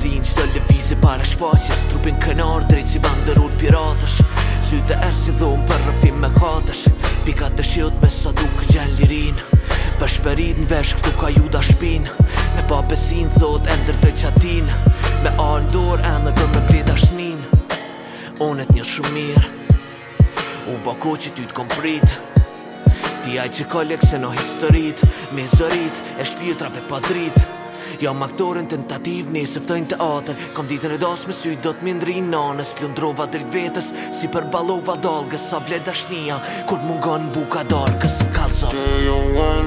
lirin Qdo lëvizi para shfasjes Trupin kënar drejt si banderur piratash Syte erë si dhun për rëfim me katash Pika të shiut me sa duke gjen lirin Për shperit në vesh këtu ka juda shpin Me pa besin thot e ndër të qatin Me a ndor e me për me plit Onet një shumë mirë U bako që ty t'kom prit Ti aj që kolek se në historit Me zërit e shpirtrave pa drit Jam aktorin tentativ Ne teater të atër Kom ditën e dos me syjt Do të mindri i nanës Lëndrova drit vetës Si për balova dalgës Sa vle dashnia Kur mungon buka darkës Kalzo Do you want